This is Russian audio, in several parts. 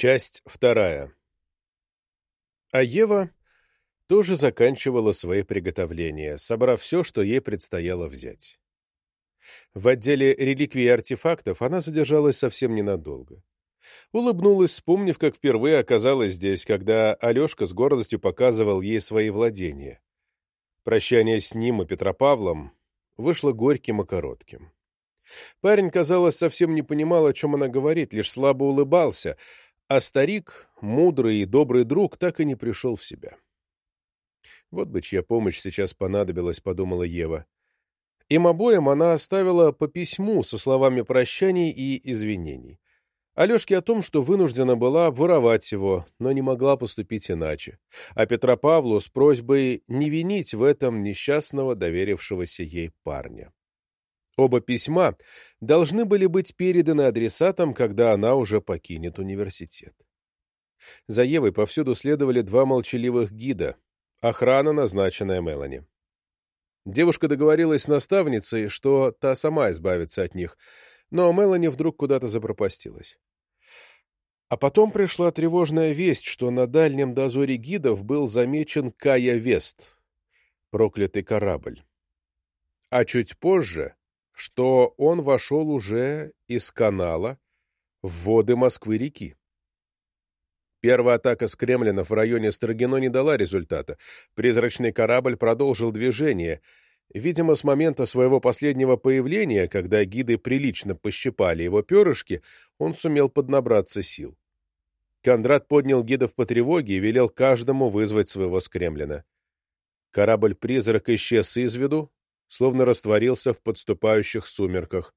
Часть вторая. А Ева тоже заканчивала свои приготовления, собрав все, что ей предстояло взять. В отделе реликвий и артефактов она задержалась совсем ненадолго. Улыбнулась, вспомнив, как впервые оказалась здесь, когда Алешка с гордостью показывал ей свои владения. Прощание с ним и Петропавлом вышло горьким и коротким. Парень, казалось, совсем не понимал, о чем она говорит, лишь слабо улыбался, а старик, мудрый и добрый друг, так и не пришел в себя. Вот бы чья помощь сейчас понадобилась, подумала Ева. Им обоим она оставила по письму со словами прощаний и извинений. Алешке о том, что вынуждена была воровать его, но не могла поступить иначе, а Петропавлу с просьбой не винить в этом несчастного доверившегося ей парня. Оба письма должны были быть переданы адресатам, когда она уже покинет университет. За Евой повсюду следовали два молчаливых гида, охрана, назначенная Мелани. Девушка договорилась с наставницей, что та сама избавится от них, но Мелани вдруг куда-то запропастилась. А потом пришла тревожная весть, что на дальнем дозоре гидов был замечен Кая Вест, проклятый корабль. А чуть позже что он вошел уже из канала в воды Москвы-реки. Первая атака с Кремлинов в районе Строгино не дала результата. Призрачный корабль продолжил движение. Видимо, с момента своего последнего появления, когда гиды прилично пощипали его перышки, он сумел поднабраться сил. Кондрат поднял гидов по тревоге и велел каждому вызвать своего скремлина. Корабль-призрак исчез из виду, словно растворился в подступающих сумерках.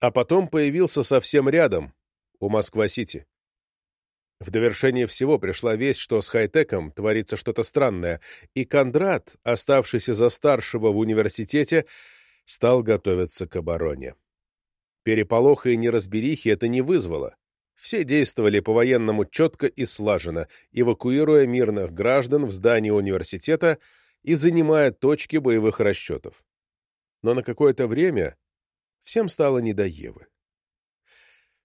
А потом появился совсем рядом, у Москва-Сити. В довершение всего пришла весть, что с хай-теком творится что-то странное, и Кондрат, оставшийся за старшего в университете, стал готовиться к обороне. Переполоха и неразберихи это не вызвало. Все действовали по-военному четко и слаженно, эвакуируя мирных граждан в здание университета — и занимая точки боевых расчетов. Но на какое-то время всем стало не до Евы.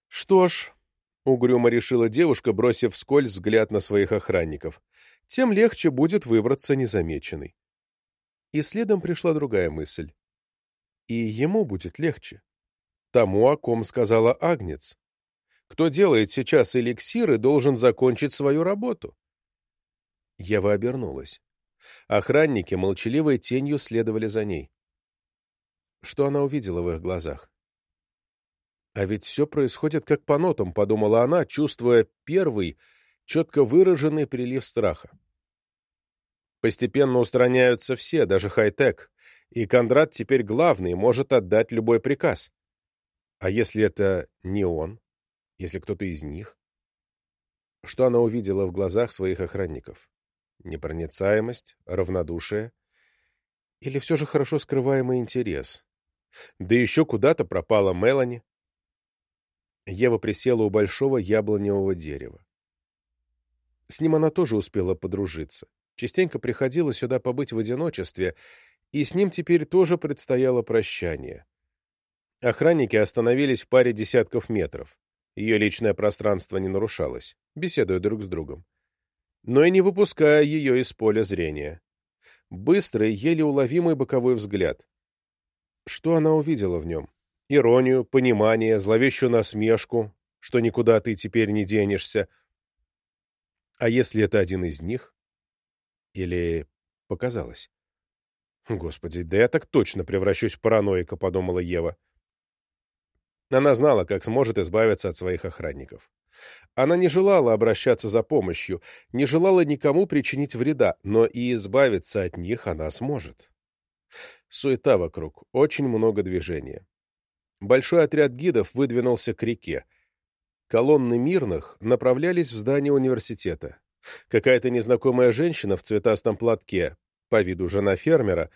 «Что ж», — угрюмо решила девушка, бросив вскользь взгляд на своих охранников, «тем легче будет выбраться незамеченной». И следом пришла другая мысль. И ему будет легче. Тому, о ком сказала Агнец. Кто делает сейчас эликсиры, должен закончить свою работу. Ева обернулась. Охранники молчаливой тенью следовали за ней. Что она увидела в их глазах? А ведь все происходит как по нотам, подумала она, чувствуя первый, четко выраженный прилив страха. Постепенно устраняются все, даже хай-тек, и Кондрат теперь главный, может отдать любой приказ. А если это не он? Если кто-то из них? Что она увидела в глазах своих охранников? Непроницаемость, равнодушие или все же хорошо скрываемый интерес. Да еще куда-то пропала Мелани. Ева присела у большого яблоневого дерева. С ним она тоже успела подружиться. Частенько приходила сюда побыть в одиночестве, и с ним теперь тоже предстояло прощание. Охранники остановились в паре десятков метров. Ее личное пространство не нарушалось, беседуя друг с другом но и не выпуская ее из поля зрения. Быстрый, еле уловимый боковой взгляд. Что она увидела в нем? Иронию, понимание, зловещую насмешку, что никуда ты теперь не денешься. А если это один из них? Или показалось? Господи, да я так точно превращусь в параноика, подумала Ева. Она знала, как сможет избавиться от своих охранников. Она не желала обращаться за помощью, не желала никому причинить вреда, но и избавиться от них она сможет. Суета вокруг, очень много движения. Большой отряд гидов выдвинулся к реке. Колонны мирных направлялись в здание университета. Какая-то незнакомая женщина в цветастом платке, по виду жена фермера,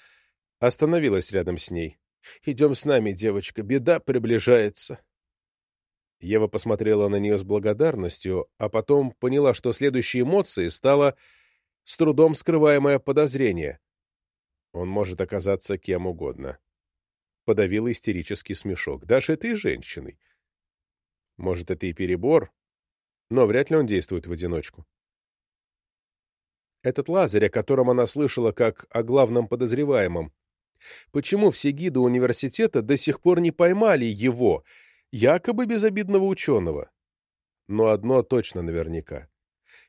остановилась рядом с ней. Идем с нами, девочка, беда приближается. Ева посмотрела на нее с благодарностью, а потом поняла, что следующей эмоцией стало с трудом скрываемое подозрение. Он может оказаться кем угодно. Подавила истерический смешок. Даже этой женщиной. Может, это и перебор, но вряд ли он действует в одиночку. Этот Лазарь, о котором она слышала как о главном подозреваемом, почему все гиды университета до сих пор не поймали его, якобы безобидного ученого? Но одно точно наверняка.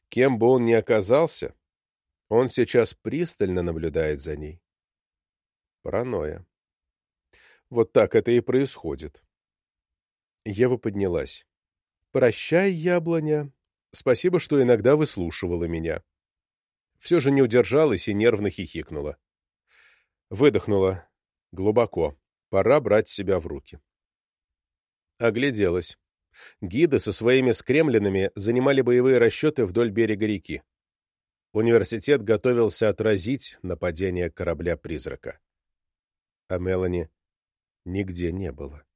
Кем бы он ни оказался, он сейчас пристально наблюдает за ней. Паранойя. Вот так это и происходит. Ева поднялась. «Прощай, яблоня. Спасибо, что иногда выслушивала меня». Все же не удержалась и нервно хихикнула. Выдохнула. Глубоко. Пора брать себя в руки. Огляделась. Гиды со своими скремлинами занимали боевые расчеты вдоль берега реки. Университет готовился отразить нападение корабля-призрака. А Мелани нигде не было.